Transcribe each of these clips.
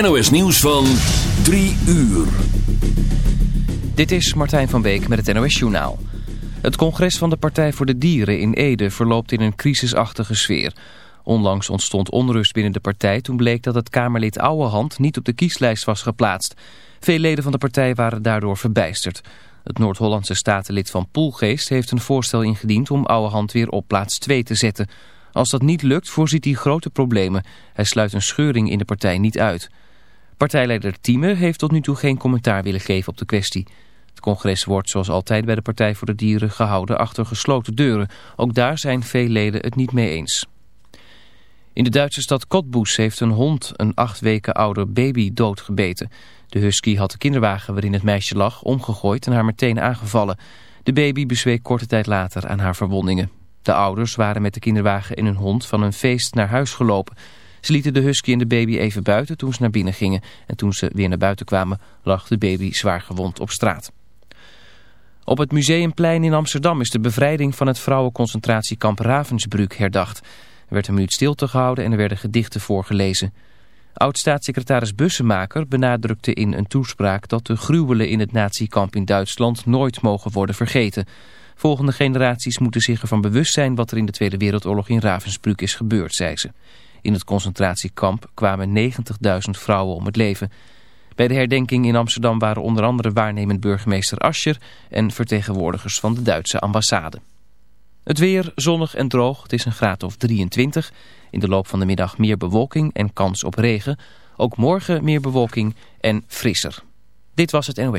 NOS nieuws van 3 uur. Dit is Martijn van Beek met het NOS Journaal. Het congres van de Partij voor de Dieren in Ede verloopt in een crisisachtige sfeer. Onlangs ontstond onrust binnen de partij toen bleek dat het Kamerlid Ouwehand niet op de kieslijst was geplaatst. Veel leden van de partij waren daardoor verbijsterd. Het Noord-Hollandse statenlid van Poelgeest heeft een voorstel ingediend om Ouwehand weer op plaats 2 te zetten. Als dat niet lukt voorziet hij grote problemen. Hij sluit een scheuring in de partij niet uit. Partijleider Thieme heeft tot nu toe geen commentaar willen geven op de kwestie. Het congres wordt zoals altijd bij de Partij voor de Dieren gehouden achter gesloten deuren. Ook daar zijn veel leden het niet mee eens. In de Duitse stad Cottbus heeft een hond een acht weken oude baby doodgebeten. De husky had de kinderwagen waarin het meisje lag omgegooid en haar meteen aangevallen. De baby bezweek korte tijd later aan haar verwondingen. De ouders waren met de kinderwagen in hun hond van een feest naar huis gelopen. Ze lieten de husky en de baby even buiten toen ze naar binnen gingen. En toen ze weer naar buiten kwamen lag de baby zwaar gewond op straat. Op het Museumplein in Amsterdam is de bevrijding van het vrouwenconcentratiekamp Ravensbrück herdacht. Er werd een minuut stilte gehouden en er werden gedichten voorgelezen. Oud-staatssecretaris Bussemaker benadrukte in een toespraak dat de gruwelen in het natiekamp in Duitsland nooit mogen worden vergeten. Volgende generaties moeten zich ervan bewust zijn wat er in de Tweede Wereldoorlog in Ravensbrück is gebeurd, zei ze. In het concentratiekamp kwamen 90.000 vrouwen om het leven. Bij de herdenking in Amsterdam waren onder andere waarnemend burgemeester Ascher en vertegenwoordigers van de Duitse ambassade. Het weer zonnig en droog, het is een graad of 23. In de loop van de middag meer bewolking en kans op regen. Ook morgen meer bewolking en frisser. Dit was het NOW.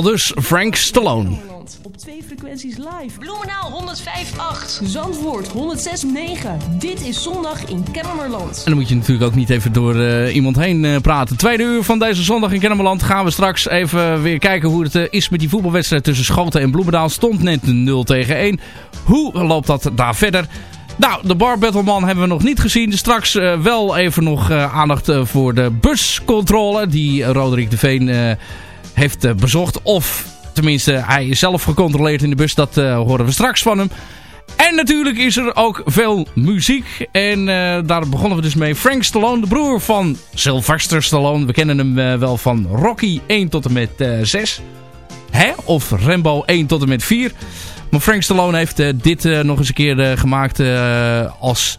Aldus Frank Stallone. Op twee frequenties live. Bloemenaal 105.8. Zandvoort 106.9. Dit is zondag in Kennemerland. En dan moet je natuurlijk ook niet even door uh, iemand heen uh, praten. Tweede uur van deze zondag in Kennemerland gaan we straks even weer kijken hoe het uh, is met die voetbalwedstrijd tussen Schoten en Bloemendaal. Stond net 0 tegen 1. Hoe loopt dat daar verder? Nou, de Bar Battleman hebben we nog niet gezien. Straks uh, wel even nog uh, aandacht uh, voor de buscontrole die Roderick de Veen heeft bezocht. Of tenminste, hij is zelf gecontroleerd in de bus. Dat horen we straks van hem. En natuurlijk is er ook veel muziek. En daar begonnen we dus mee. Frank Stallone, de broer van Sylvester Stallone. We kennen hem wel van Rocky 1 tot en met 6. Hè? Of Rambo 1 tot en met 4. Maar Frank Stallone heeft uh, dit uh, nog eens een keer uh, gemaakt als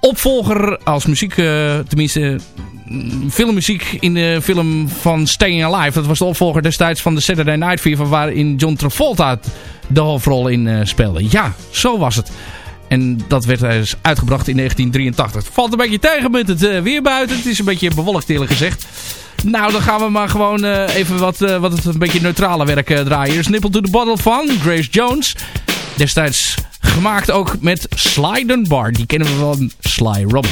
opvolger, als muziek, tenminste filmmuziek in de film van Staying Alive. Dat was de opvolger destijds van de Saturday Night Fever waarin John Travolta de hoofdrol in speelde. Ja, zo was het. En dat werd dus uitgebracht in 1983. Het valt een beetje tegen met het weer buiten. Het is een beetje bewolkt eerlijk gezegd. Nou, dan gaan we maar gewoon even wat, wat het een beetje neutrale werk draaien. Hier is Nipple to the Bottle van Grace Jones. Destijds gemaakt ook met Sly Dunbar. Die kennen we van Sly Robin.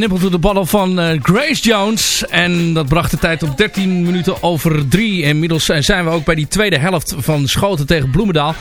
De the bottle van eh, Grace Jones. En dat bracht de tijd op 13 minuten over 3. Inmiddels eh, zijn we ook bij die tweede helft van Schoten tegen Bloemendaal.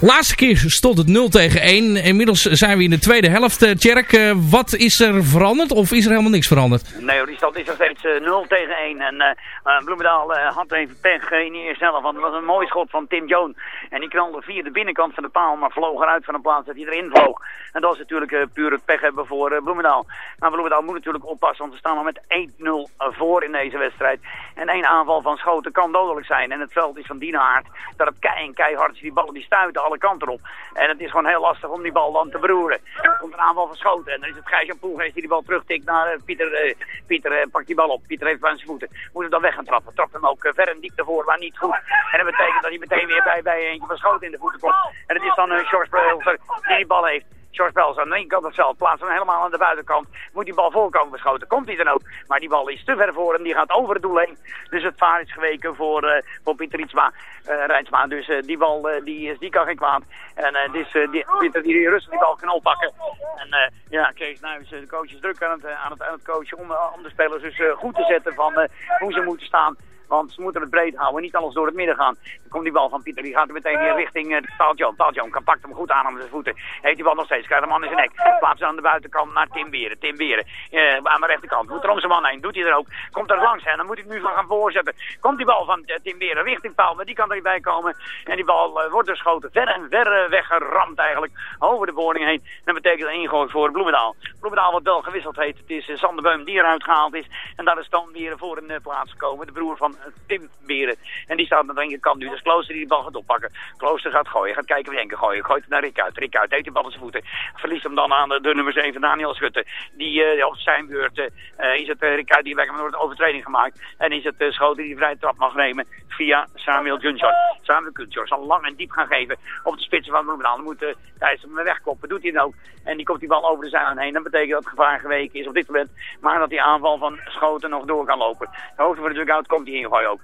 Laatste keer stond het 0 tegen 1. Inmiddels zijn we in de tweede helft. Uh, Tjerk, wat is er veranderd of is er helemaal niks veranderd? Nee, die stand is nog steeds uh, 0 tegen 1. En uh, Bloemendaal had even pech in de eerste helft. Want het was een mooi schot van Tim Jones. En die knalde via de binnenkant van de paal, maar vloog eruit van de plaats dat hij erin vloog. En dat is natuurlijk puur het pech hebben voor Bloemendaal. Maar Bloemendaal moet natuurlijk oppassen, want we staan al met 1-0 voor in deze wedstrijd. En één aanval van Schoten kan dodelijk zijn. En het veld is van Dienaard. Dat het kei keihard is. Die ballen die stuiten alle kanten op. En het is gewoon heel lastig om die bal dan te beroeren. Er komt een aanval van Schoten. En dan is het Gijs-Jan Poelgeest die die bal terugtikt naar uh, Pieter. Uh, Pieter uh, pakt die bal op. Pieter heeft aan zijn voeten. Moet hem dan weg gaan trappen. Trapt hem ook ver en diep ervoor, maar niet goed. En dat betekent dat hij meteen weer bij, bij eentje van Schoten in de voeten komt. En het is dan een George Brulser die die bal heeft. George Bels aan de ene kant hetzelfde. Plaatst hem helemaal aan de buitenkant. Moet die bal voorkomen beschoten. Komt hij dan ook. Maar die bal is te ver voor hem. Die gaat over het doel heen. Dus het vaar is geweken voor, uh, voor Pieter. Uh, Rijnsma. Dus uh, die bal die, die kan geen kwaad. En dus die, Pieter die rustig die bal kan oppakken. En ja, Kees Nuijs, de coach is druk aan het, aan het, aan het coachen om, om de spelers dus goed te zetten van hoe ze moeten staan. Want ze moeten het breed houden, niet alles door het midden gaan. Dan komt die bal van Pieter, die gaat er meteen weer richting uh, Taaltjoon. Taaltjoon kan pakt hem goed aan aan zijn voeten. Heeft die bal nog steeds, krijgt de man in zijn nek. Plaatst aan de buitenkant naar Tim Beren. Tim Beren, uh, aan de rechterkant. Moet er om zijn man heen, doet hij er ook. Komt er langs en dan moet ik nu van gaan voorzetten. Komt die bal van uh, Tim Beren richting paal, maar die kan er niet bij komen. En die bal wordt er geschoten, ver en ver weggeramd eigenlijk. Over de boarding heen. Dat betekent een ingooi voor Bloemendaal. Bloemendaal wat wel gewisseld heeft. Het is Sander Beum die eruit gehaald is. En daar is dan weer voor een plaats gekomen. De broer van Tim Beren. En die staat aan de linkerkant nu. Dus Klooster die de bal gaat oppakken. Klooster gaat gooien. Gaat kijken wie enkel gooien. Gooit het naar Rick uit. Rick uit heeft de bal in zijn voeten. Verliest hem dan aan de, nummer 7 Daniel Schutte. Die uh, op zijn beurt uh, is het uh, Rick uit die weg wordt overtreding gemaakt. En is het Schoten die de vrije trap mag nemen via Samuel Gunshot. Samuel Gunshot zal lang en diep gaan geven op de spitsen van Bloemendaal. Dan moet uh, Thijs hem wegkoppen. Doet hij dan ook. En die komt die bal over de zijlijn heen. Dat betekent dat het gevaar geweken is op dit moment. Maar dat die aanval van Schoten nog door kan lopen. De hoogte van de dugout komt die ook.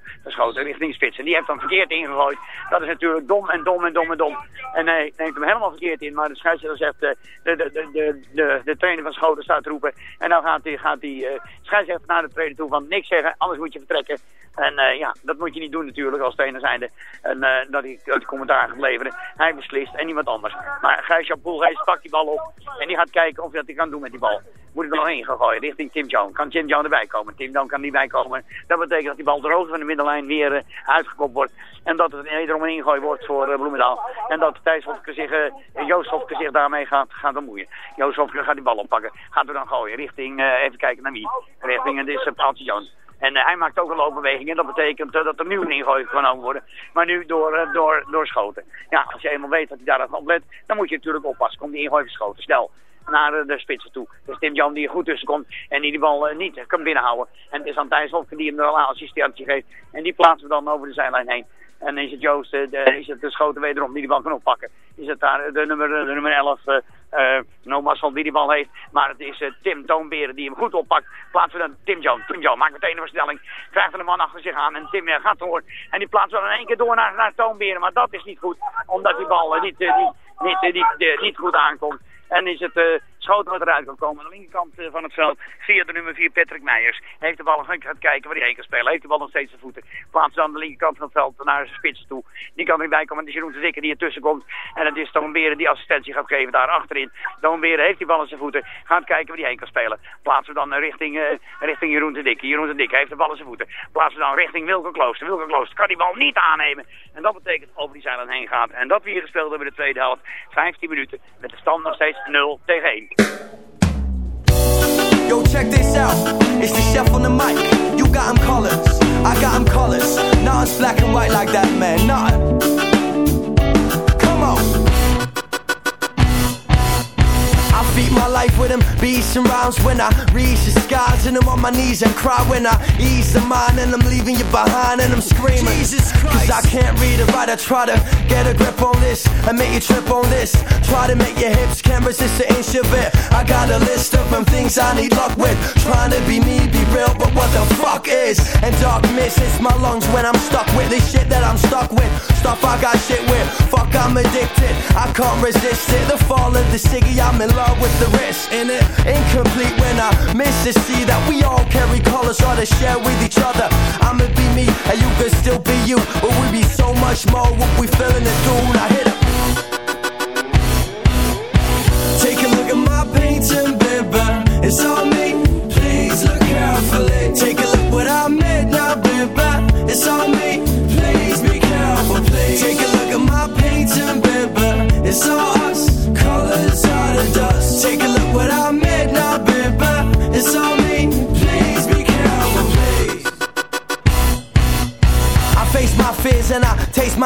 Richting spits. En die heeft dan verkeerd ingegooid. Dat is natuurlijk dom en dom en dom en dom. En hij neemt hem helemaal verkeerd in. Maar de scheidsrechter zegt, uh, de, de, de, de, de trainer van Schoten staat te roepen. En dan gaat die, gaat uh, scheidsrechter naar de trainer toe van niks zeggen, anders moet je vertrekken. En uh, ja, dat moet je niet doen natuurlijk als trainer zijnde. En dat hij het commentaar gaat leveren. Hij beslist en niemand anders. Maar Gijs-Jan Poelgeest pakt die bal op. En die gaat kijken of hij dat kan doen met die bal. Moet ik er nog heen gaan gooien richting Tim Jones. Kan Tim Jones erbij komen? Tim Jones kan niet bij komen. Dat betekent dat die bal droog van de middenlijn weer uh, uitgekopt wordt. En dat het wederom een ingooi wordt voor uh, Bloemendaal. En dat Thijs Hofke zich, uh, Joost Hofke zich daarmee gaat, gaat bemoeien. Joost Hofke gaat die bal oppakken. Gaat er dan gooien richting, even kijken naar wie. Richting, het is Paaltje Jones. En hij maakt ook een loopbeweging en dat betekent dat er nu een ingooi genomen wordt. Maar nu door, door, door schoten. Ja, als je eenmaal weet dat hij daar op let, dan moet je natuurlijk oppassen. Komt die ingooi verschoten, snel naar de spitsen toe. Dus Tim Jan die er goed tussen komt en die die bal niet kan binnenhouden. En het is dan Thijs Hofke die hem er al een assistentje geeft. En die plaatsen we dan over de zijlijn heen. En is het Joost, de, is het de schoten wederom die die bal kan oppakken. Is het daar de nummer, de nummer 11, uh, uh, Nomas van wie die bal heeft. Maar het is Tim Toonberen die hem goed oppakt. Plaatsen we dan Tim Jones. Tim Jones maakt meteen een versnelling. Krijgt een man achter zich aan en Tim gaat door. En die plaatsen we dan in één keer door naar, naar Toonberen. Maar dat is niet goed, omdat die bal niet, niet, niet, niet goed aankomt. En is het schoten wat eruit kan komen. Aan de linkerkant uh, van het veld via de nummer 4 Patrick Meijers. Heeft de bal, gaat kijken waar hij heen kan spelen. Heeft de bal nog steeds zijn voeten. Plaatst aan de linkerkant van het veld naar zijn spits toe. Die kan er niet bij komen. Het is Jeroen de Dikke die ertussen komt. En het is Toon Beren die assistentie gaat geven daar achterin. Toon Beren heeft die bal in zijn voeten. Gaat kijken waar hij heen kan spelen. Plaatsen we dan richting, uh, richting Jeroen de Dikke. Jeroen de Dikke heeft de bal in zijn voeten. Plaatsen we dan richting Wilke Klooster. Wilke Klooster kan die bal niet aannemen. En dat betekent over die zijlijn heen gaat. En dat we hier gespeeld hebben in de tweede helft. 15 minuten met de stand nog steeds 0 tegen 1. Yo, check this out. It's the chef on the mic. You got him colors. I got him colors. Nothing's black and white like that, man. Nothing. Feed my life with them beats and rhymes when I reach the skies and I'm on my knees and cry when I ease the mind and I'm leaving you behind and I'm screaming. Jesus Christ. Cause I can't read it right. I try to get a grip on this and make you trip on this. Try to make your hips can can't resist the inch of it. I got a list of them things I need luck with. Trying to be me, be real, but what the fuck is? And dark mist hits my lungs when I'm stuck with this shit that I'm stuck with. Stuff I got shit with. Fuck, I'm addicted. I can't resist it. The fall of the ciggy, I'm in love with the rest in it. Incomplete when I miss to see that we all carry colors or to share with each other. I'ma be me, and you could still be you. But we be so much more what we feeling it through. Now hit it. Take a look at my painting, baby. It's all me. Please look carefully.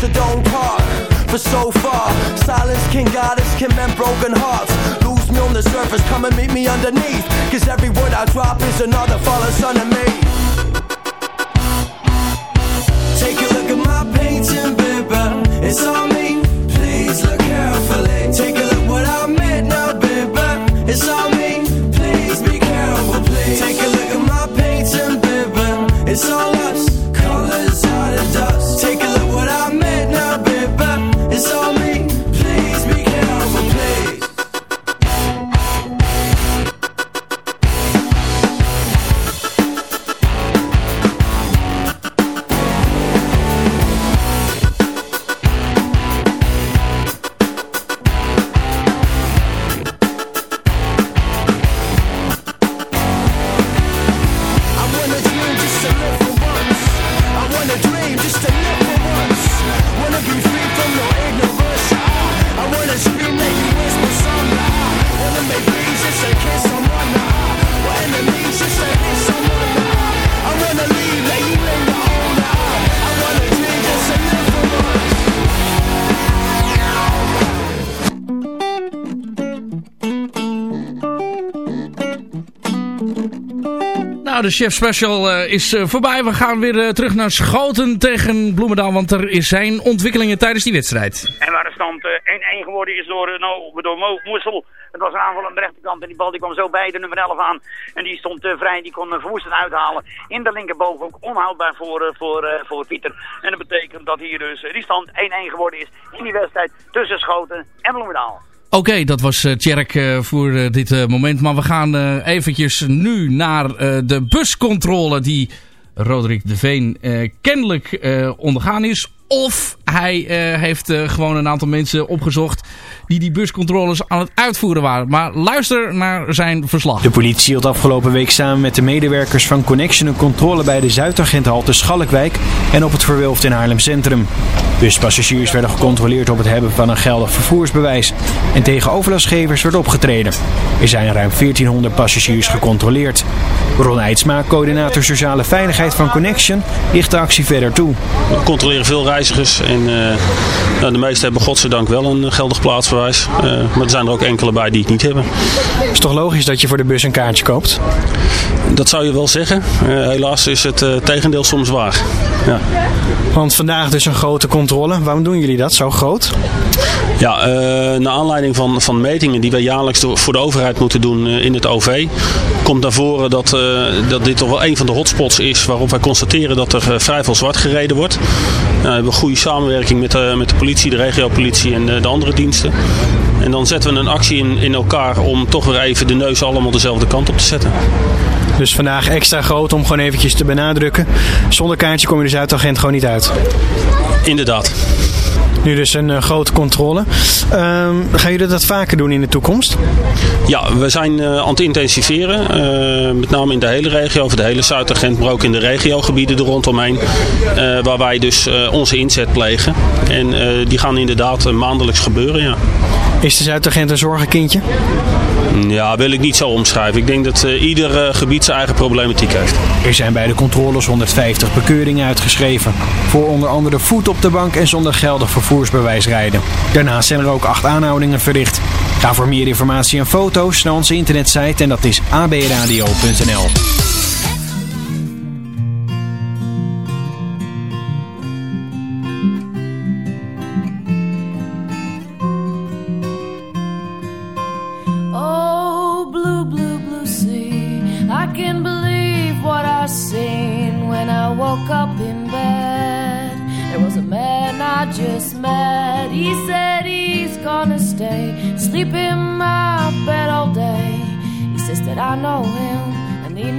So don't talk for so far. Silence can guide us, can mend broken hearts. Lose me on the surface, come and meet me underneath. Cause every word I drop is another fallen son of me. Take a look at my painting, baby. It's on me. Please look carefully. Nou, de Chef Special eh, is eh, voorbij. We gaan weer eh, terug naar Schoten tegen Bloemendaal. Want er zijn ontwikkelingen tijdens die wedstrijd. En waar de stand eh, 1-1 geworden is door, nou, door Mo Moesel. Het was een aanval aan de rechterkant en die bal die kwam zo bij de nummer 11 aan. En die stond vrij, die kon uh, Verwoesten uithalen. In de linkerboven ook onhoudbaar voor, voor, voor Pieter. En dat betekent dat hier dus die stand 1-1 geworden is in die wedstrijd tussen Schoten en Bloemendaal. Oké, dat was eh, Tjerk eh, voor eh, dit moment. Maar we gaan eventjes nu naar de buscontrole die Roderick de Veen kennelijk ondergaan is. Of hij heeft gewoon een aantal mensen opgezocht die die buscontroles aan het uitvoeren waren. Maar luister naar zijn verslag. De politie hield afgelopen week samen met de medewerkers van Connection een controle bij de Zuidagentenhalte Schalkwijk en op het Verwulft in Haarlem Centrum. Buspassagiers werden gecontroleerd op het hebben van een geldig vervoersbewijs en tegen overlastgevers werd opgetreden. Er zijn ruim 1400 passagiers gecontroleerd. Ron Eidsma, coördinator sociale veiligheid van Connection, ligt de actie verder toe. We controleren veel reizigers en eh, nou, de meesten hebben godzijdank wel een geldig Eh, maar er zijn er ook enkele bij die het niet hebben. Het is toch logisch dat je voor de bus een kaartje koopt? Dat zou je wel zeggen. Eh, helaas is het eh, tegendeel soms waar. Ja. Want vandaag dus een grote controle. Waarom doen jullie dat zo groot? Ja, naar aanleiding van, van metingen die wij jaarlijks door- voor de overheid moeten doen in het OV, komt naar voren dat, dat dit toch wel een van de hotspots is waarop wij constateren dat er vrij veel zwart gereden wordt. Nou, we hebben goede samenwerking met, de met de politie, de regiopolitie en de andere diensten. En dan zetten we een actie in, in elkaar om toch weer even de neus allemaal dezelfde kant op te zetten. Dus vandaag extra groot om gewoon eventjes te benadrukken. Zonder kaartje kom je de Zuidagent gewoon niet uit. Inderdaad. Nu dus een eh, grote controle. Ehm, gaan jullie dat vaker doen in de toekomst? Ja, we zijn eh, aan het intensiveren. eh, met name in de hele regio, over de hele Zuidagent, maar ook in de regiogebieden er rondomheen. waar wij dus onze inzet plegen. En die gaan inderdaad maandelijks gebeuren, ja. Is de Zuid-Agent een zorgenkindje? Ja, wil ik niet zo omschrijven. Ik denk dat eh, ieder eh, gebied zijn eigen problematiek heeft. Er zijn bij de controles 150 bekeuringen uitgeschreven. Voor onder andere voet op de bank en zonder geldig vervoersbewijs rijden. Daarnaast zijn er ook acht aanhoudingen verricht. Ga voor meer informatie en foto's naar onze internetsite en dat is abradio.nl.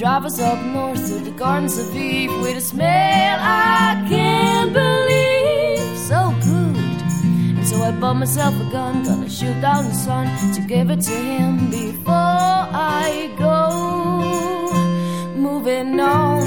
Drive us up north to the gardens of Eve with a smell I can't believe. So good. And so I bought myself a gun, gonna shoot down the sun to give it to him before I go. Moving on,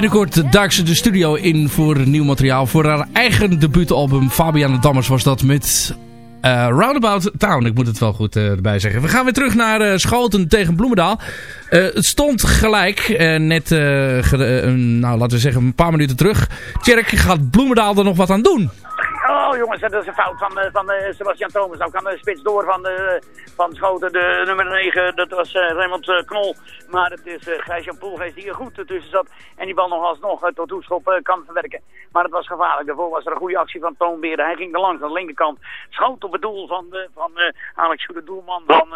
Binnenkort duikt ze de studio in voor nieuw materiaal. Voor haar eigen debuutalbum Fabiana Dammers was dat met eh, Roundabout Town. Ik moet het wel goed eh, erbij zeggen. We gaan weer terug naar eh, Schoten tegen Bloemendaal. Het stond gelijk. net, nou, laten we zeggen, een paar minuten terug. Tjerk, gaat Bloemendaal er nog wat aan doen? Jongens, dat is een fout van, eh, van eh, Sebastian Thomas. Nou kan de spits door van, de, van Schoten, de nummer 9, dat was eh, Raymond eh, Knol. Maar het is uh, Gijs-Jan Poelgeest die er goed tussen zat. En die bal nog alsnog tot toeschop eh, kan verwerken. Maar het was gevaarlijk. Daarvoor was er een goede actie van Toonbeer. Hij ging er langs aan de linkerkant. Schoot op het doel van, van eh, Alex Goede, doelman van...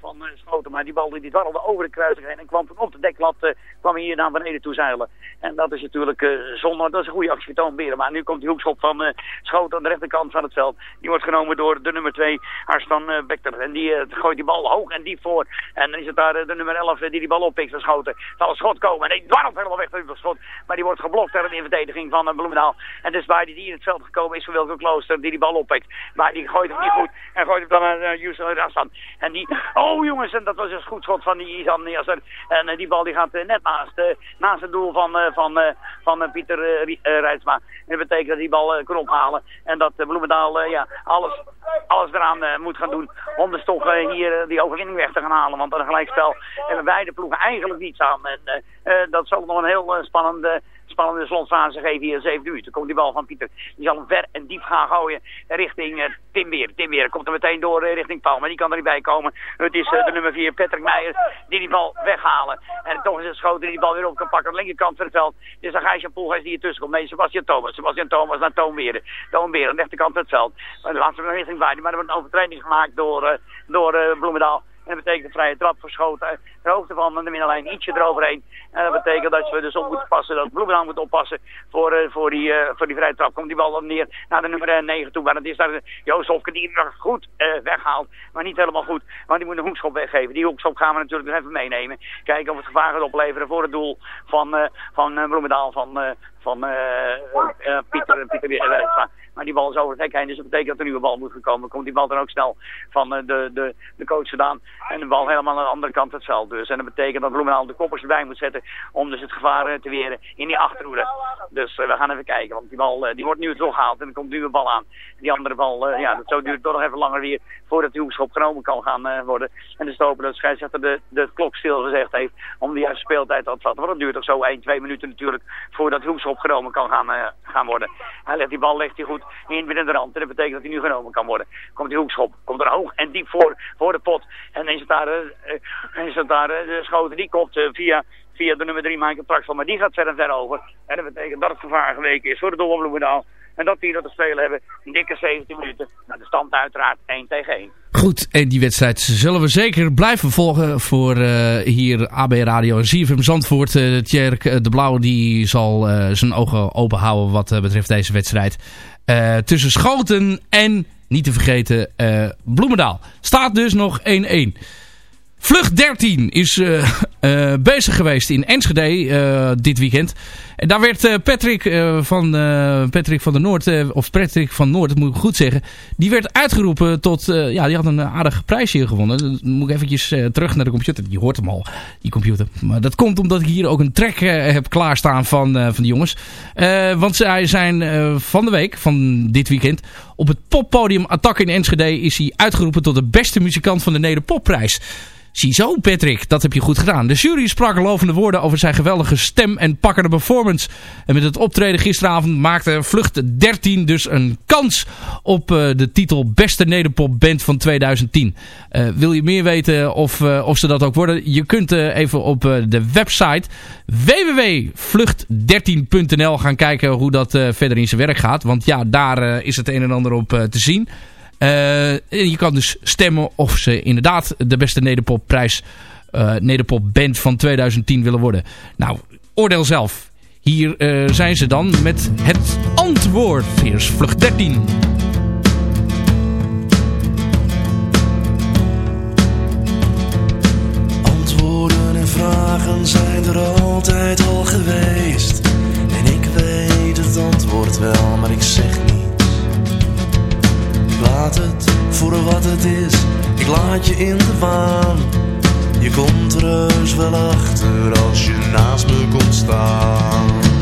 van eh, Schoten. Maar die bal die, dwarrelde over de kruising heen en kwam toen op de deklat, eh, kwam hier naar beneden toe zeilen. En dat is natuurlijk eh zonde, dat is een goede actie van Beren. Maar nu komt die hoekschop van Schoten aan de rechterkant van het veld. Die wordt genomen door de nummer 2, Arstan Bekter. En die gooit die bal hoog en diep voor. En dan is het daar de nummer 11 eh, die die bal oppikt van Schoten. Zal een schot komen en die dwarrelt helemaal weg uit het schot. Maar die wordt geblokt in de verdediging van Bloemendaal. En dus waar die, in het veld gekomen is voor Wilco Klooster, die die bal oppikt. Maar die gooit hem niet goed en gooit hem dan naar uh, Yusuf Rassan. En die, oh jongens, en dat was een goed schot van die Isan Niasser. En eh, die bal die gaat eh, net naast, eh, naast het doel van, van, van Pieter Rijtsma. Dat betekent dat die bal kan ophalen. En dat Bloemendaal ja, alles, alles eraan moet gaan doen om dus toch hier die overwinning weg te gaan halen. Want aan een gelijkspel hebben beide ploegen eigenlijk niets aan. En dat zal nog een heel spannende spannende slotfase geven hier in 7 minuten. Dan komt die bal van Pieter. Die zal hem ver en diep gaan gooien richting eh, Tim Weer. Tim Weer komt er meteen door eh, richting Paul, maar die kan er niet bij komen. Het is eh, de nummer 4, Patrick Meijer, die die bal weghalen. En toch is het schoten die die bal weer op kan pakken aan de linkerkant van het veld. Dus dan Gijsje Poelgeest die hier tussen komt. Nee, Sebastian Thomas. Sebastian Thomas naar Toon Weer. Toon Weer aan de rechterkant van het veld. Maar de laatste richting bij, maar er wordt een overtreding gemaakt door, door Bloemendaal. En dat betekent een vrije trap verschoten. De hoogte van de middenlijn ietsje eroverheen. En dat betekent dat we dus op moeten passen. Dat Bloemendaal moet oppassen voor, eh, voor, die, eh, voor die vrije trap. Komt die bal dan neer naar de nummer 9 toe. Maar dat is daar eh, Joost Hofke die hem goed eh, weghaalt. Maar niet helemaal goed. Want die moet een hoekschop weggeven. Die hoekschop gaan we natuurlijk nog even meenemen. Kijken of het gevaar gaat opleveren voor het doel van, eh van eh, Bloemendaal. Van, eh, van eh, eh, Pieter, Pieter. Maar die bal is over het hek heen. Dus dat betekent dat er een nieuwe bal moet komen. Komt die bal dan ook snel van eh, de, de, de coach gedaan. En de bal helemaal aan de andere kant het veld. Dus. En dat betekent dat Bloemendaal de koppers erbij moet zetten. Om dus het gevaar eh, te weren in die achterhoede. Dus eh, we gaan even kijken. Want die bal die wordt nu teruggehaald. En er komt nu een bal aan. Die andere bal, ja, dat zo duurt toch nog even langer weer. Voordat die hoekschop genomen kan gaan worden. En dus te hopen dat de scheidsrechter de, de klok stilgezegd heeft. Om de juiste speeltijd te vatten. Want dat duurt toch zo 1, 2 minuten natuurlijk. Voordat de hoekschop genomen kan gaan, gaan worden. Hij legt die bal legt hij goed in binnen de rand. En dat betekent dat hij nu genomen kan worden. Komt die hoekschop. Komt er hoog en diep voor, voor de pot. En is het daar, eh, is daar eh, de schoten. Die komt eh, via, via de nummer 3 Michael Traxel. Maar die gaat ver en ver over. En dat betekent dat het gevaar geweken is voor de doel van Bloemendaal. En dat die dat te spelen hebben. Een dikke 17 minuten. Nou, de stand uiteraard 1 tegen 1. Goed, en die wedstrijd zullen we zeker blijven volgen voor hier AB Radio en ZFM Zandvoort. Uh, Tjerk de Blauw die zal zijn ogen open houden wat betreft deze wedstrijd. Eh, tussen Schoten en, niet te vergeten, eh, Bloemendaal. Staat dus nog 1-1. Vlucht 13 is eh, eh, bezig geweest in Enschede eh, dit weekend. En daar werd Patrick, van, Patrick van der Noord, of Patrick van Noord, dat moet ik goed zeggen. Die werd uitgeroepen tot, ja, die had een aardig prijsje gewonnen. Dan moet ik eventjes terug naar de computer. Je hoort hem al, die computer. Maar dat komt omdat ik hier ook een track heb klaarstaan van, van de jongens. Want zij zijn van de week, van dit weekend, op het poppodium Attack in Enschede is hij uitgeroepen tot de beste muzikant van de Nederpopprijs. Ziezo, Patrick, dat heb je goed gedaan. De jury sprak lovende woorden over zijn geweldige stem en pakkende performance. En met het optreden gisteravond maakte Vlucht 13 dus een kans op uh, de titel Beste Nederpop Band van 2010. Uh, wil je meer weten of, uh, of ze dat ook worden? Je kunt even op de website www.vlucht13.nl gaan kijken hoe dat verder in zijn werk gaat. Want ja, daar is het een en ander op te zien. Uh, je kan dus stemmen of ze inderdaad de beste nederpopprijs uh, nederpop band van 2010 willen worden. Nou, oordeel zelf. Hier uh, zijn ze dan met het antwoord. Hier vlucht 13. Laat het voor wat het is. Ik laat je in de waan. Je komt er heus wel achter als je naast me komt staan.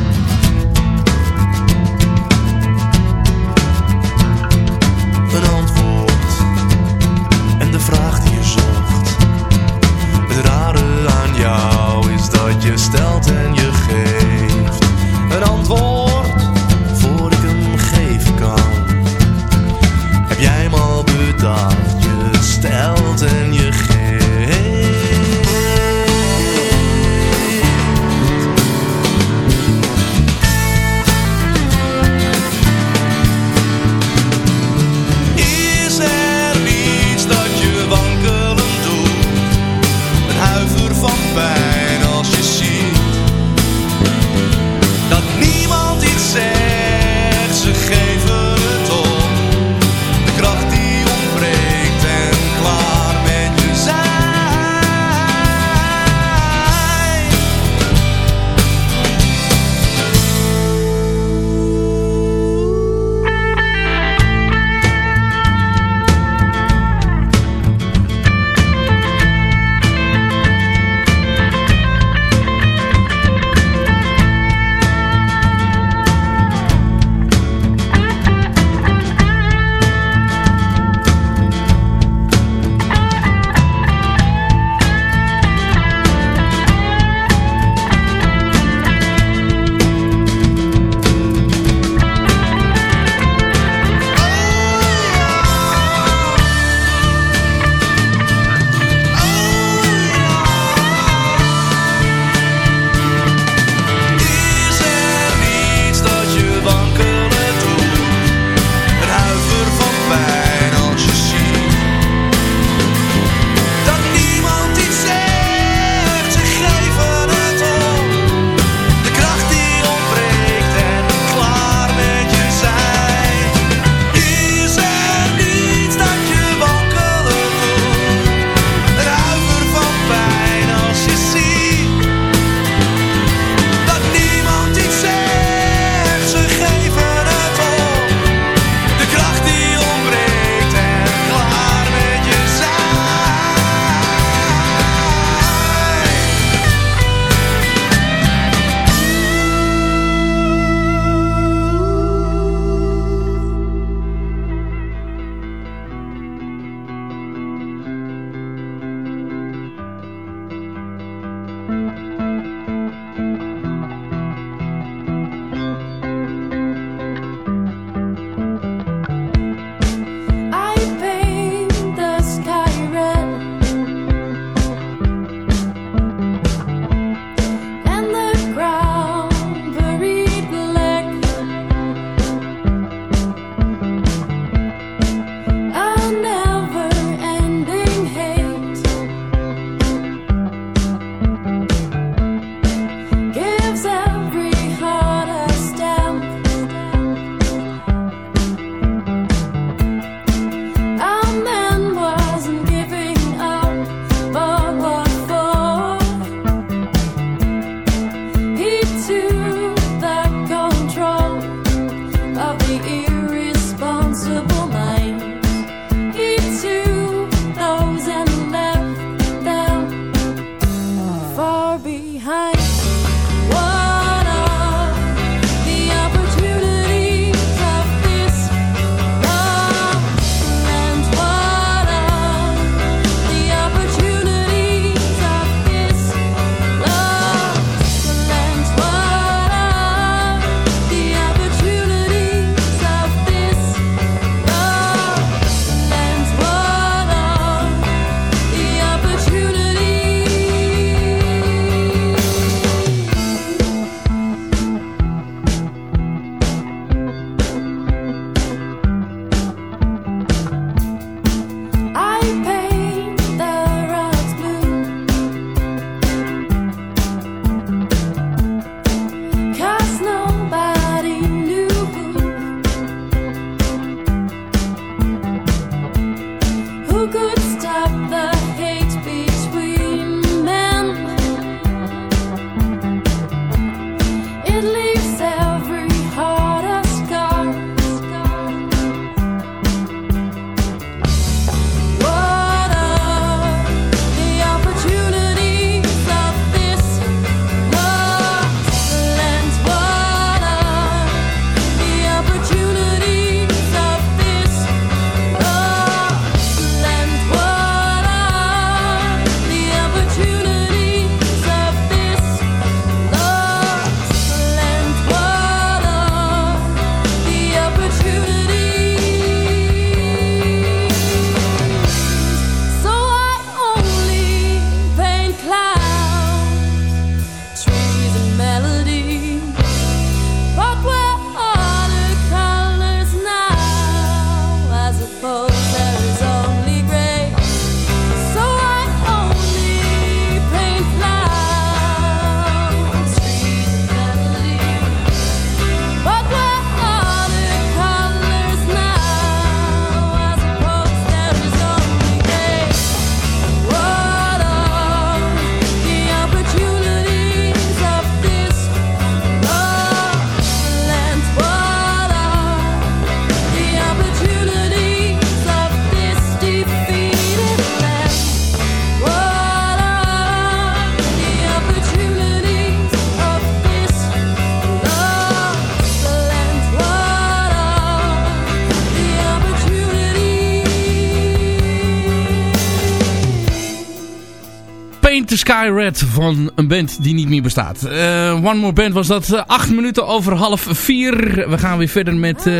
The Sky Red van een band die niet meer bestaat. Eh, One More Band was dat eh, acht minuten over half vier. We gaan weer verder met eh,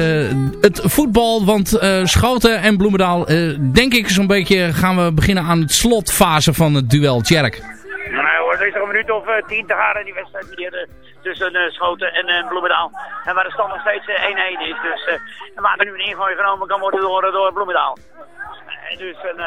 het voetbal. Want Schoten en Bloemendaal, denk ik zo'n beetje gaan we beginnen aan het slotfase van het duel. Tjerk. Nou hoor, er is nog een minuut of tien te gaan in die wedstrijd hier tussen Schoten en Bloemendaal. En waar de stand nog steeds eh, 1-1 is. Dus waar er nu een ingooi genomen kan worden door, door Bloemendaal. Dus een,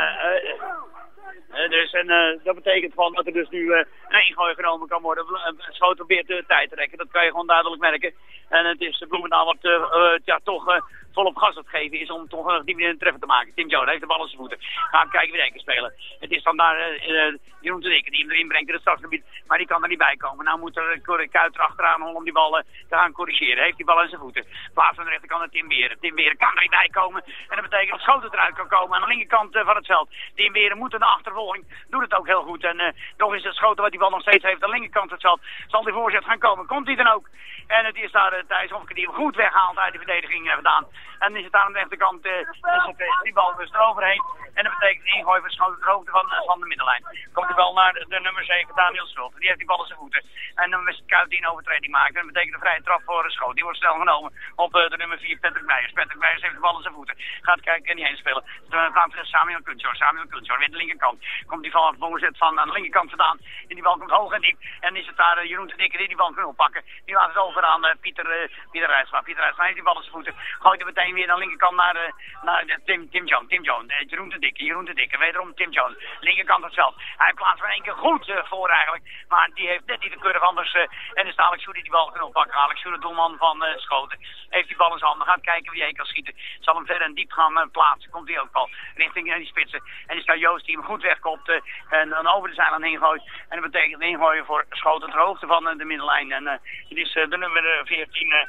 dus, en eh, dat betekent gewoon dat er dus nu eh, een ingooi genomen kan worden. Schoot probeert de tijd te rekken, dat kan je gewoon duidelijk merken. En het is Bloemendaal wat eh, ja, toch volop gas aan geven is om toch nog die een treffer te maken. Tim Jones heeft de bal in zijn voeten. Gaan kijken wie denken spelen. Het is dan daar eh, eh, Jeroen te Dikke die hem erin brengt in het stadsgebied. Maar die kan er niet bij komen. Nou moet er een Kuiter achteraan om die bal eh, te gaan corrigeren. Heeft die bal in zijn voeten. Plaats aan de rechterkant naar Tim Beren. Tim Beren kan er niet bij komen. En dat betekent dat Schoten eruit kan komen aan de linkerkant eh, van het veld. Tim Beren moet in de achtervolging. Doet het ook heel goed. En eh nog is het Schoten wat die bal nog steeds heeft aan de linkerkant van het veld. Zal die voorzet gaan komen. Komt hij dan ook? En het is daar uh, Thijs Hofke die hem goed weghaalt uit de verdediging uh, vandaan. En is het aan de rechterkant is uh, die bal dus eroverheen. En dat betekent een ingooi van ter hoogte van, uh, van de middenlijn. Komt de bal naar de, de nummer 7, Daniel Schulte. Die heeft die bal in zijn voeten. En dan is Kuit die een overtreding maakt. En dat betekent een vrije trap voor uh, Schoot. Die wordt snel genomen op uh, de nummer 4, Patrick Meijers. Patrick Meijers heeft de bal in zijn voeten. Gaat kijken en niet heen spelen. Dan gaat Samuel Kunstjor. Samuel Kunstjor weer de linkerkant. Komt die van het van aan de linkerkant vandaan. En die bal komt hoog en diep. En is het daar Jeroen de Dikke die die bal kan oppakken. Die laat het over aan Pieter, Pieter Rijsma. Pieter Rijsma heeft die bal in zijn voeten. Gooit er meteen weer aan de linkerkant naar, naar Tim, Tim Jones. Tim Jones. Uh, Jeroen de Jeroen de Dikke. Wederom Tim Jones. Linkerkant het veld. Hij plaatst van één keer goed uh, voor eigenlijk. Maar die heeft net niet de curve anders. Uh, en is Alex Sjoerd die bal kan oppakken. Alex Sjoerd, de doelman van uh, Schoten. Heeft die bal in zijn handen. Gaat kijken wie hij kan schieten. Zal hem verder en diep gaan plaatsen. Komt hij ook al richting die spitsen. En is daar Joost die hem goed wegkopt. En dan over de zijlijn heen gooit. En dat betekent ingooien voor Schoten ter hoogte van de middenlijn. En het is de nummer uh, 14.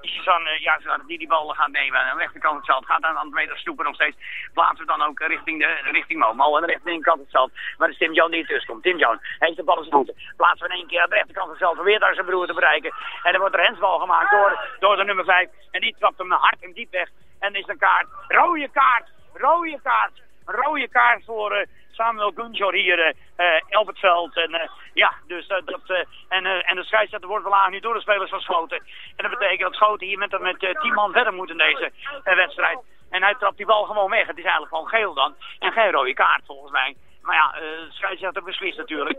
Dan, uh, ja, die die bal gaat nemen. Aan de rechterkant het. Gaat aan de meter stoepen nog steeds. Plaatsen dan ook richting, de, richting Mo. Mo aan de rechterkant het veld. Maar is Tim Jones die ertussen komt. Tim Jones heeft de bal in. Plaatsen we in één keer aan de rechterkant het. Probeert daar zijn broer te bereiken. En dan wordt er hensbal gemaakt door, door de nummer 5. En die trapt hem hard en diep weg. En is een kaart. Rode kaart. Rode kaart. Rode kaart voor... Uh, Samuel Gunjor hier uh, op veld. En uh, ja, dus uh, dat. en, en de scheidsrechter wordt verlaagd nu door de spelers van Schoten. En dat betekent dat Schoten hier met, met 10 man verder moet in deze wedstrijd. En hij trapt die bal gewoon weg. Het is eigenlijk gewoon geel dan. En geen rode kaart volgens mij. Maar ja, de scheidsrechter beslist natuurlijk.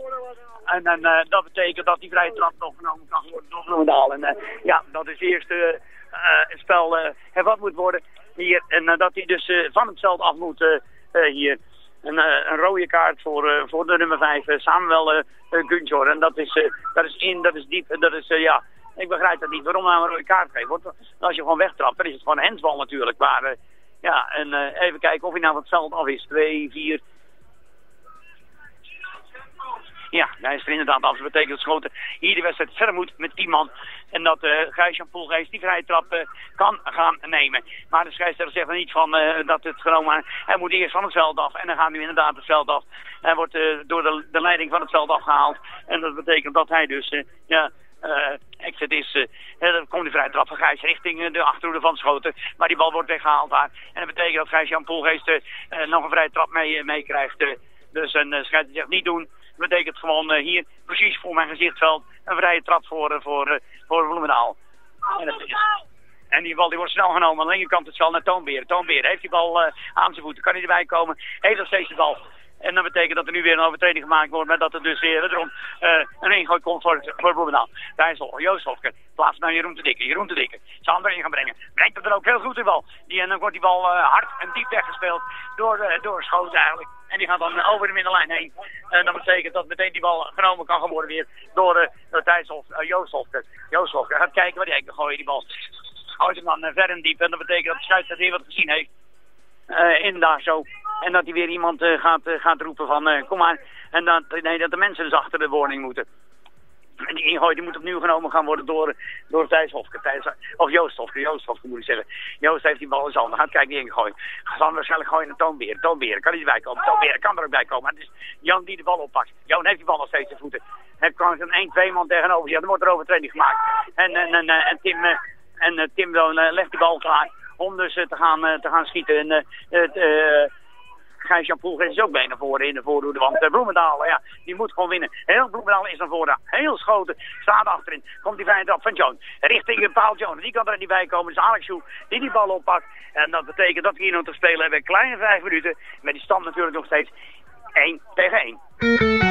En, en dat betekent dat die vrije trap nog genomen kan worden door Bloemendaal. En ja, dat is het eerste spel hervat moet worden hier. En dat hij dus van het veld af moet hier een, een, rode kaart voor, uh, voor de nummer 5, uh, Samuel uh, Gunjor. En dat is, dat is in, dat is diep dat is, ja, ik begrijp dat niet. Waarom nou een rode kaart geven? Want als je gewoon wegtrapt, dan is het gewoon een hensbal natuurlijk. Maar Ja, en eh, even kijken of hij nou wat veld af is. 2, 4. Ja, hij is er inderdaad af. Dat betekent dat Schoten hier de wedstrijd verder moet met 10 man. En dat uh, Gijs-Jan Poelgeest die vrije trap eh, kan gaan nemen. Maar de scheidsrechter zegt er niet van eh, dat het genomen Hij moet eerst van het veld af. En dan gaat nu inderdaad het veld af. Hij wordt eh, door de, de leiding van het veld afgehaald. En dat betekent dat hij dus, eh, ja... eh exit is, eh, eh, dan komt de vrije trap van Gijs richting eh, de achterhoede van Schoten. Maar die bal wordt weggehaald daar. En dat betekent dat Gijs-Jan Poelgeest eh, eh, nog een vrije trap mee, eh, meekrijgt. eh. dus een uh, scheidsrechter zegt niet doen. Betekent gewoon eh, hier, precies voor mijn gezichtsveld, een vrije trap voor, eh, voor, eh, voor Bloemendaal. En, die bal die wordt snel genomen aan de linkerkant het spel naar Toonbeer. Toonbeer heeft die bal aan zijn voeten, kan hij erbij komen, heeft nog steeds de bal. En dat betekent dat er nu weer een overtreding gemaakt wordt, maar dat er dus weer wederom eh een ingooi komt voor, voor Bloemendaal. Daar is al Joost Hofke, plaats naar Jeroen te Dikke. Jeroen te Dikke, zal erin gaan brengen. Brengt het er ook heel goed die bal. Die, en dan wordt die bal hard en diep weggespeeld door, eh, door Schoot eigenlijk. En die gaat dan eh, over de middenlijn heen. En dat betekent dat meteen die bal genomen kan worden weer door, uh, door Thijs Hof, uh, Joost Hofke. Joost Hofke gaat kijken waar hij heen kan die bal. Gooit hem dan uh, ver en diep. En dat betekent dat de scheidsrechter weer wat gezien heeft. In daar zo. En dat hij weer iemand gaat, gaat roepen van kom maar. En dat, nee, dat de mensen dus achter de warning moeten. Die ingooi die moet opnieuw genomen gaan worden door, door Thijs Hofke. Of Joost Hofke, Joost moet ik zeggen. Joost heeft die bal in zijn handen. Gaat kijken die ingooien. Gaat dan waarschijnlijk gooien naar Toonbeer. Toonbeer kan hij erbij komen. Toonbeer kan er ook bij komen. Het is Jan die de bal oppakt. Jan heeft die bal nog steeds in voeten. Hij kan een 1-2 man tegenover. Ja, dan wordt er overtreding gemaakt. En, en, en, en Tim, uh, en, uh, Tim dan, legt die bal klaar om dus te, gaan, te gaan schieten. En. Gijs-Jan Poelgeest is ook bijna voor in de voorhoede. Want uh, Bloemendaal, ja, die moet gewoon winnen. Heel Bloemendaal is naar voren. Heel schoten. Staat achterin. Komt die vijand op van Joan. Richting de paal Joan. Die kan er niet bij komen. Dus Alex Joe die die bal oppakt. En dat betekent dat we hier nog te spelen hebben. Kleine vijf minuten. Met die stand natuurlijk nog steeds 1 tegen 1.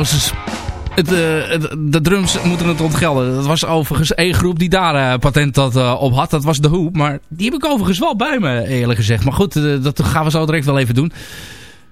Eh, het- de drums moeten het ontgelden. Dat was overigens één groep die daar eh, patent dat, eh, op had. Dat was de Hoop. Maar die heb ik overigens wel bij me, eerlijk gezegd. Maar goed, dat gaan we zo direct wel even doen.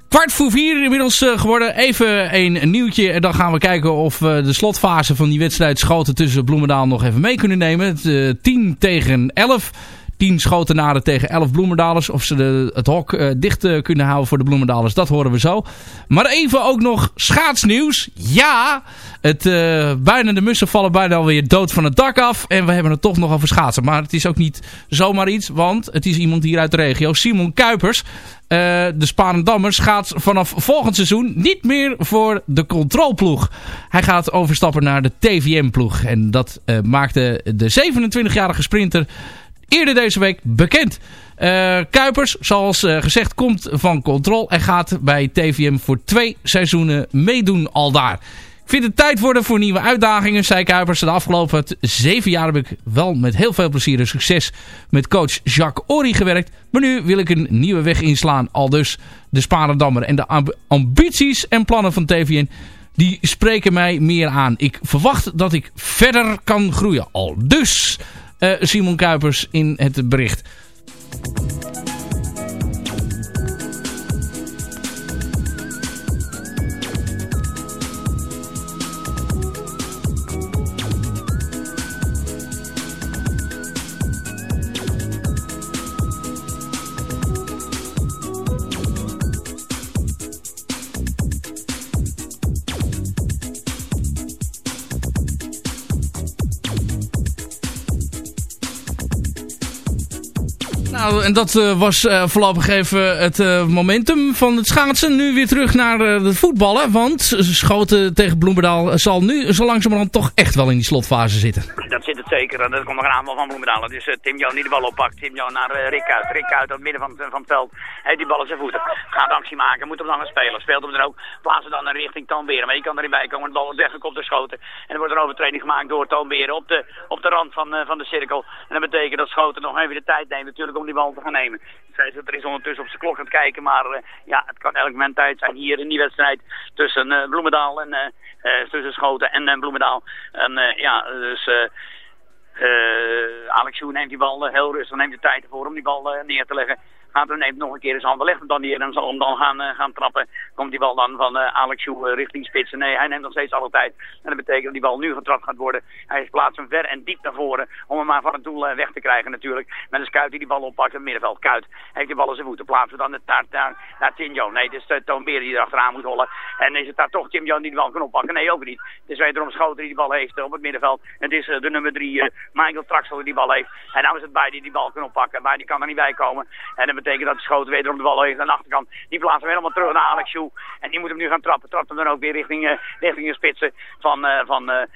Kwart voor vier inmiddels geworden. Even een nieuwtje. En dan gaan we kijken of we de slotfase van die wedstrijd Schoten tussen Bloemendaal nog even mee kunnen nemen. Het, eh, 10 tegen 11. 10 schotenaren tegen 11 bloemendalers. Of ze de, het hok eh, dicht eh, kunnen houden voor de bloemendalers, dat horen we zo. Maar even ook nog schaatsnieuws. Ja, het, eh, bijna de mussen vallen bijna alweer dood van het dak af. En we hebben het toch nog over schaatsen. Maar het is ook niet zomaar iets, want het is iemand hier uit de regio. Simon Kuipers, de Spanendammers, gaat vanaf volgend seizoen niet meer voor de controlploeg. Hij gaat overstappen naar de TVM-ploeg. En dat maakte de 27-jarige sprinter eerder deze week bekend. Eh, Kuipers, zoals eh, gezegd, komt van Control en gaat bij TVM voor twee seizoenen meedoen al daar. Ik vind het tijd worden voor nieuwe uitdagingen, zei Kuipers. De afgelopen zeven jaar heb ik wel met heel veel plezier en succes met coach Jacques Ory gewerkt. Maar nu wil ik een nieuwe weg inslaan, al dus de Spanendammer. En de amb- ambities en plannen van TVN, die spreken mij meer aan. Ik verwacht dat ik verder kan groeien. Al dus Simon Kuipers in het bericht. En dat eh, was eh, voorlopig even het eh, momentum van het schaatsen. Nu weer terug naar het voetballen. Want Schoten tegen Bloemendaal zal nu zo langzamerhand toch echt wel in die slotfase zitten. Dat zit het zeker. Er komt nog een aanval van Bloemendaal. Eh, Tim Joon die de bal oppakt. Tim Joon naar Rick uit. Rick uit het midden van, van het veld. Heeft die bal in zijn voeten. Gaat actie maken. Moet hem dan gaan spelen. Speelt hem er ook. Plaatsen dan naar richting Beren. Maar je kan er niet bij komen. De bal wordt weggekopt door Schoten. En er wordt een overtreding gemaakt door Toon op de, op de rand van, van de cirkel. En dat betekent dat Schoten nog even de tijd neemt natuurlijk om die bal te gaan nemen. Er is ondertussen op zijn klok aan het kijken. Maar eh, ja, het kan elk moment tijd zijn hier in die wedstrijd tussen eh, Bloemendaal en... eh, tussen Schoten en Bloemendaal. En ja, dus... Alex Joe neemt die bal heel rustig, neemt de tijd ervoor om die bal neer te leggen. Er neemt nog een keer zijn handen, legt hem dan neer en zal hem dan gaan, eh, gaan trappen. Komt die bal dan van eh, Alex Joe eh, richting spitsen. Nee, hij neemt nog steeds alle tijd. En dat betekent dat die bal nu getrapt gaat worden. Hij plaatst hem ver en diep naar voren om hem maar van het doel weg te krijgen natuurlijk. Met een Skuit die die bal oppakt het middenveld. Kuit heeft die bal in zijn voeten. Plaatsen dan de taart naar, naar Tinjo. Nee, het is uh, Toon Beer die er achteraan moet hollen. En is het daar toch Tim Joon die de bal kan oppakken? Nee, ook niet. Het is wederom Schoten die die bal heeft op het middenveld. Het is de nummer drie, Michael Traxel die die bal heeft. En nou is het bij die die bal kan oppakken. Maar die kan er niet bij komen. En dat betekent dat de Schoten wederom de bal heeft aan de achterkant. Die plaatst hem helemaal terug naar Alex Joe. En die moet hem nu gaan trappen. Trapt hem dan ook weer richting, eh, richting de spitsen van, eh, van, eh,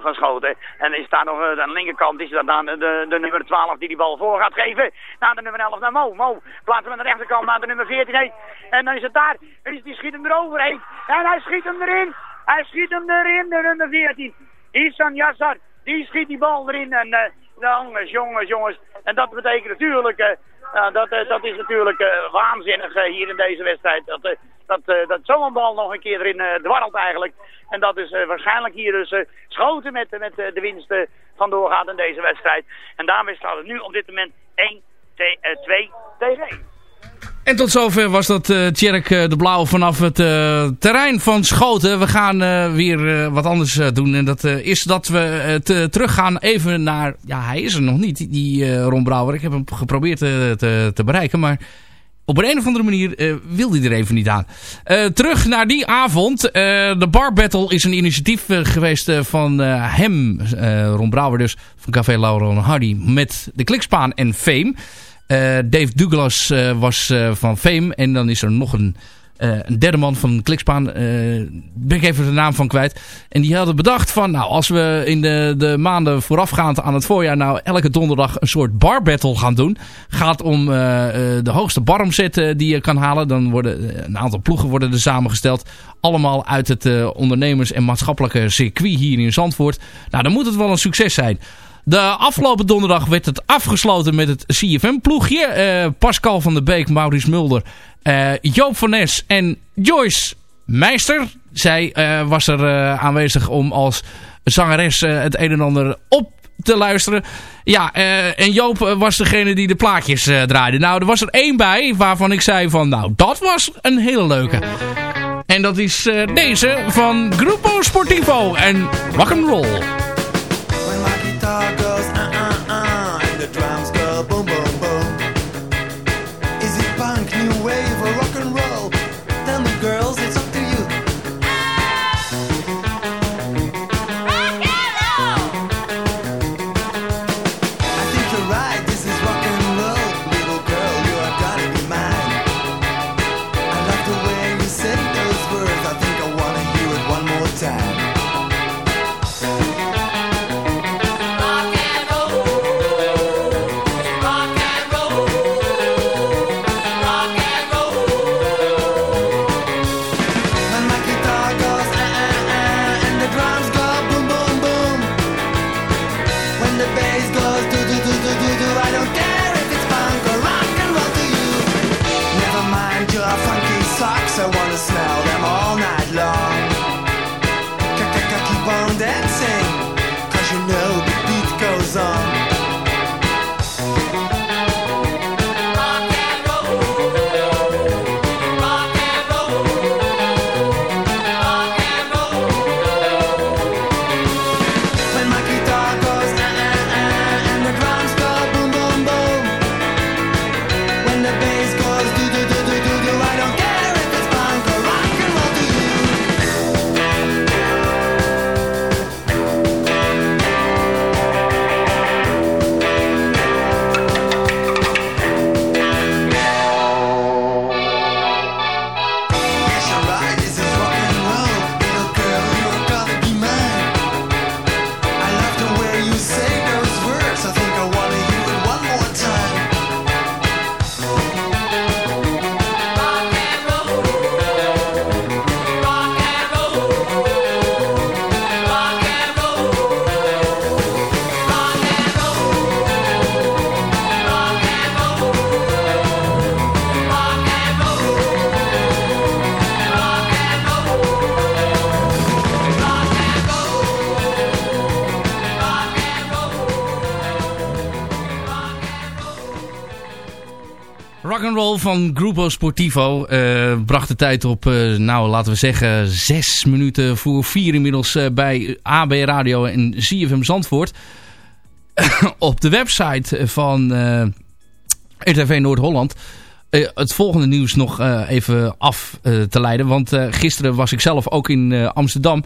van Schoten. En is daar nog aan de linkerkant is dat dan de, de, nummer 12 die die bal voor gaat geven. Naar de nummer 11, naar Mo. Mo plaatst hem aan de rechterkant naar de nummer 14. Hey. En dan is het daar. En die- schiet hem eroverheen. En hij schiet hem erin. Hij schiet hem erin, de nummer 14. Isan Yassar, die schiet die bal erin. En eh, jongens, jongens, jongens. En dat betekent natuurlijk, ja, dat, eh, dat is natuurlijk eh, waanzinnig eh, hier in deze wedstrijd. Dat, eh, dat, dat zo'n bal nog een keer erin dwarrelt eigenlijk. En dat is waarschijnlijk hier dus schoten met, met de winst eh, vandoor gaat in deze wedstrijd. En daarmee staat het nu op dit moment 1, 2 tegen 1. En tot zover was dat eh Tjerk eh, de Blauw vanaf het eh, terrein van Schoten. We gaan weer wat anders doen. En dat is dat we te- teruggaan even naar... Ja, hij is er nog niet, die Ron Brouwer. Ik heb hem geprobeerd te, te bereiken, maar... Op een, of andere manier eh, wil hij er even niet aan. Terug naar die avond. De Bar Battle is een initiatief geweest van hem, Ron Brouwer dus, van Café Lauro en Hardy, met de Klikspaan en Fame. Eh, Dave Douglas eh, was eh, van Fame en dan is er nog een, een derde man van Klikspaan. ben ik even de naam van kwijt. En die hadden bedacht van, nou als we in de, de maanden voorafgaand aan het voorjaar nou elke donderdag een soort bar battle gaan doen. Gaat om de hoogste baromzet die je kan halen. Dan worden een aantal ploegen worden er samengesteld. Allemaal uit het ondernemers- en maatschappelijke circuit hier in Zandvoort. Nou dan moet het wel een succes zijn. De afgelopen donderdag werd het afgesloten met het CFM-ploegje. Eh, Pascal van der Beek, Maurice Mulder, eh, Joop van Nes en Joyce Meister. Zij eh, was er aanwezig om als zangeres het een en ander op te luisteren. Ja, en Joop was degene die de plaatjes draaide. Nou, er was er één bij waarvan ik zei van... Nou, dat was een hele leuke. En dat is deze van Grupo Sportivo en Rock'n'Roll. When talk van Grupo Sportivo eh, bracht de tijd op, eh, nou laten we zeggen, zes minuten voor vier inmiddels eh, bij AB Radio en CFM Zandvoort. op de website van RTV Noord-Holland het volgende nieuws nog even af te leiden. Want gisteren was ik zelf ook in Amsterdam.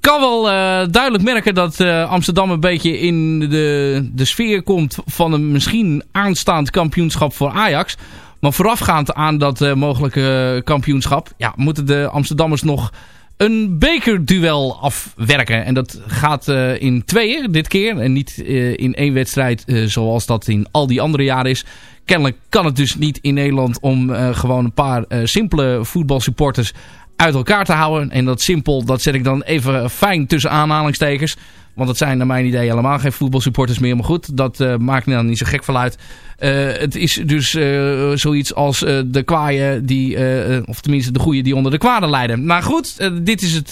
kan wel duidelijk merken dat Amsterdam een beetje in de, de sfeer komt van een misschien aanstaand kampioenschap voor Ajax. Maar voorafgaand aan dat eh, mogelijke kampioenschap ja, moeten de Amsterdammers nog een bekerduel afwerken. En dat gaat eh, in tweeën dit keer. En niet eh, in één wedstrijd zoals dat in al die andere jaren is. Kennelijk kan het dus niet in Nederland om gewoon een paar simpele voetbalsupporters uit elkaar te houden. En dat simpel, dat zet ik dan even fijn tussen aanhalingstekens. Want het zijn naar mijn idee helemaal geen voetbalsupporters meer. Maar goed, dat eh, maakt me dan niet zo gek van uit. Eh, het is dus eh, zoiets als de kwaaien, die, of tenminste de goeie die onder de kwade lijden. Maar goed, eh, dit is het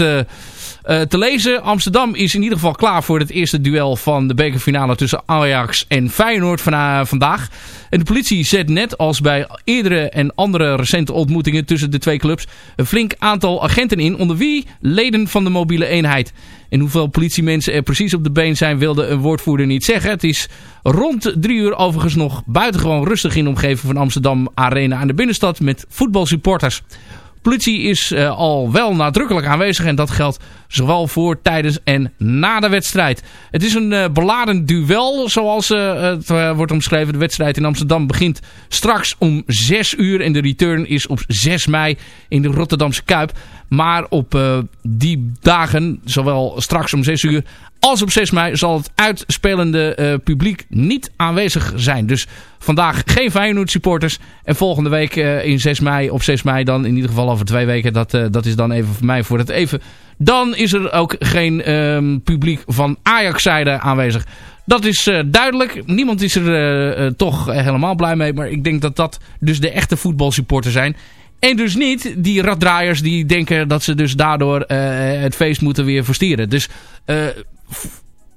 te lezen. Amsterdam is in ieder geval klaar voor het eerste duel van de bekerfinale tussen Ajax en Feyenoord vana- vandaag. En de politie zet net als bij eerdere en andere recente ontmoetingen tussen de twee clubs een flink aantal agenten in, onder wie leden van de mobiele eenheid. En hoeveel politiemensen er precies op de been zijn, wilde een woordvoerder niet zeggen. Het is rond drie uur overigens nog buitengewoon rustig in de omgeving van Amsterdam Arena aan de binnenstad met voetbalsupporters. Politie is eh, al wel nadrukkelijk aanwezig en dat geldt zowel voor, tijdens en na de wedstrijd. Het is een eh, beladen duel zoals eh, het wordt omschreven. De wedstrijd in Amsterdam begint straks om 6 uur en de return is op 6 mei in de Rotterdamse Kuip. Maar op die dagen, zowel straks om 6 uur als op 6 mei, zal het uitspelende eh, publiek niet aanwezig zijn. Dus vandaag geen Feyenoord supporters. En volgende week eh, in 6 mei, op 6 mei dan, in ieder geval over twee weken, dat, eh, dat is dan even voor mij voor het even. Dan is er ook geen ehm, publiek van Ajax-zijde aanwezig. Dat is duidelijk. Niemand is er toch helemaal blij mee. Maar ik denk dat dat dus de echte voetbalsupporters zijn. En dus niet die raddraaiers die denken dat ze dus daardoor het feest moeten weer verstieren. Dus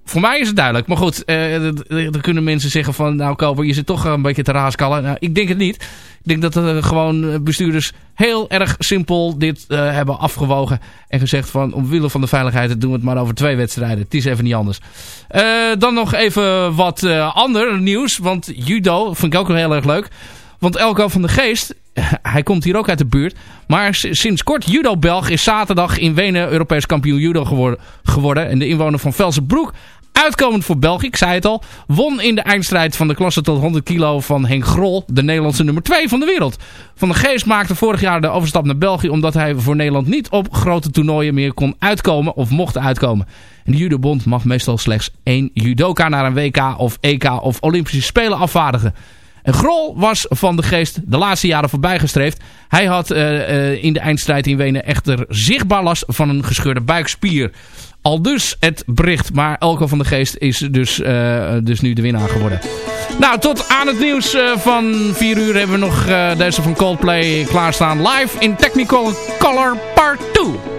voor mij is het duidelijk. Maar goed, eh, dan kunnen mensen zeggen van... Nou Koper, je zit toch een beetje te raaskallen. Nou, ik denk het niet. Ik denk dat er gewoon eh, bestuurders heel erg simpel dit eh, hebben afgewogen. En gezegd van omwille van de veiligheid doen we het maar over twee wedstrijden. Het is even niet anders. Eh, dan nog even wat eh, ander nieuws. Want judo vind ik ook heel erg leuk. Want Elko van de Geest, hij komt hier ook uit de buurt. Maar sinds kort judo-Belg is zaterdag in Wenen Europees kampioen judo geworden. geworden. En de inwoner van Velsenbroek, uitkomend voor België, ik zei het al, won in de eindstrijd van de klasse tot 100 kilo van Henk Grol, de Nederlandse nummer 2 van de wereld. Van de Geest maakte vorig jaar de overstap naar België omdat hij voor Nederland niet op grote toernooien meer kon uitkomen of mocht uitkomen. En de judobond mag meestal slechts één judoka naar een WK of EK of Olympische Spelen afvaardigen. En Grol was van de geest de laatste jaren voorbijgestreefd. Hij had eh, eh, in de eindstrijd in Wenen echter zichtbaar last van een gescheurde buikspier. Al dus het bericht, maar Elko van de Geest is dus, eh, dus nu de winnaar geworden. Nou, tot aan het nieuws van 4 uur hebben we nog deze van Coldplay klaarstaan. Live in Technical Color Part 2.